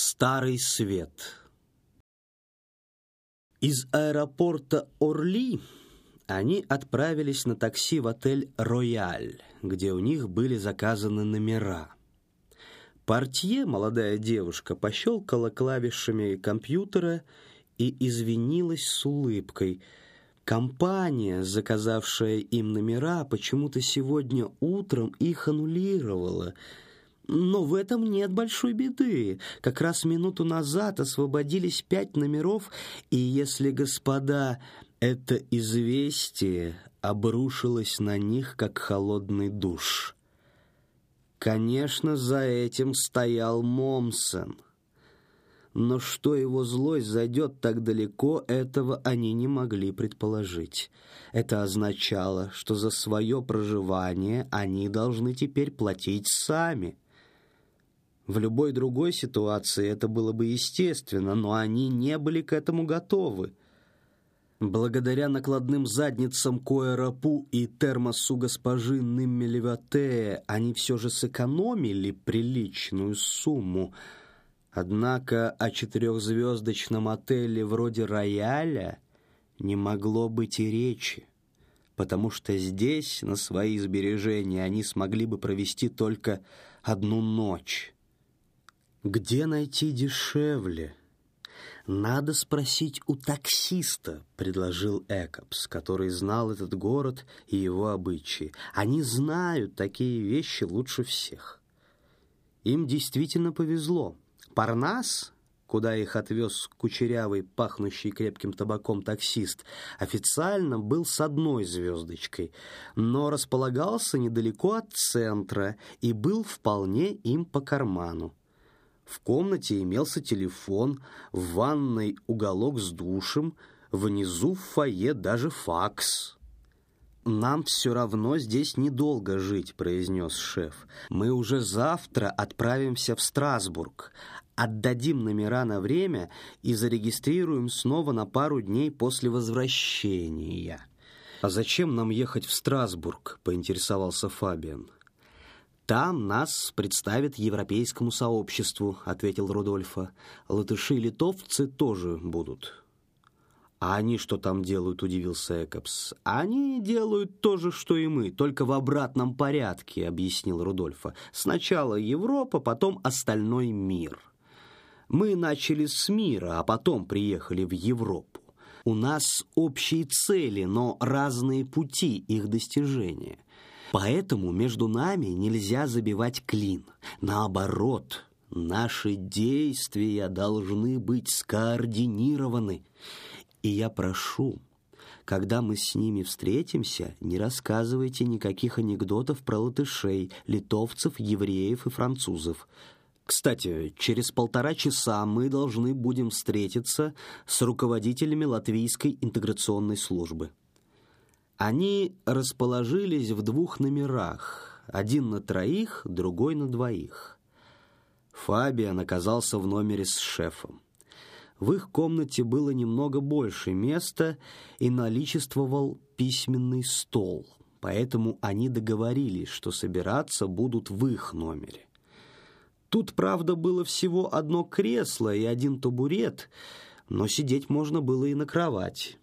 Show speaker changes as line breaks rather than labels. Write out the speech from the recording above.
Старый свет. Из аэропорта Орли они отправились на такси в отель «Рояль», где у них были заказаны номера. Портье, молодая девушка, пощелкала клавишами компьютера и извинилась с улыбкой. Компания, заказавшая им номера, почему-то сегодня утром их аннулировала — но в этом нет большой беды. Как раз минуту назад освободились пять номеров, и если господа это известие обрушилось на них, как холодный душ. Конечно, за этим стоял Момсен. Но что его злость зайдет так далеко, этого они не могли предположить. Это означало, что за свое проживание они должны теперь платить сами – в любой другой ситуации это было бы естественно, но они не были к этому готовы. Благодаря накладным задницам Коэрапу и термосу госпожи Ниммелеватея они все же сэкономили приличную сумму. Однако о четырехзвездочном отеле вроде «Рояля» не могло быть и речи, потому что здесь на свои сбережения они смогли бы провести только одну ночь. Где найти дешевле? Надо спросить у таксиста, предложил Экопс, который знал этот город и его обычаи. Они знают такие вещи лучше всех. Им действительно повезло. Парнас, куда их отвез кучерявый, пахнущий крепким табаком таксист, официально был с одной звездочкой, но располагался недалеко от центра и был вполне им по карману. В комнате имелся телефон, в ванной уголок с душем, внизу в фойе даже факс. «Нам все равно здесь недолго жить», — произнес шеф. «Мы уже завтра отправимся в Страсбург, отдадим номера на время и зарегистрируем снова на пару дней после возвращения». «А зачем нам ехать в Страсбург?» — поинтересовался Фабиан. «Там нас представят европейскому сообществу», — ответил Рудольфа. «Латыши и литовцы тоже будут». «А они что там делают?» — удивился Экопс. «Они делают то же, что и мы, только в обратном порядке», — объяснил Рудольфа. «Сначала Европа, потом остальной мир. Мы начали с мира, а потом приехали в Европу. У нас общие цели, но разные пути их достижения». Поэтому между нами нельзя забивать клин. Наоборот, наши действия должны быть скоординированы. И я прошу, когда мы с ними встретимся, не рассказывайте никаких анекдотов про латышей, литовцев, евреев и французов. Кстати, через полтора часа мы должны будем встретиться с руководителями Латвийской интеграционной службы. Они расположились в двух номерах, один на троих, другой на двоих. Фабиан оказался в номере с шефом. В их комнате было немного больше места и наличествовал письменный стол, поэтому они договорились, что собираться будут в их номере. Тут, правда, было всего одно кресло и один табурет, но сидеть можно было и на кровати.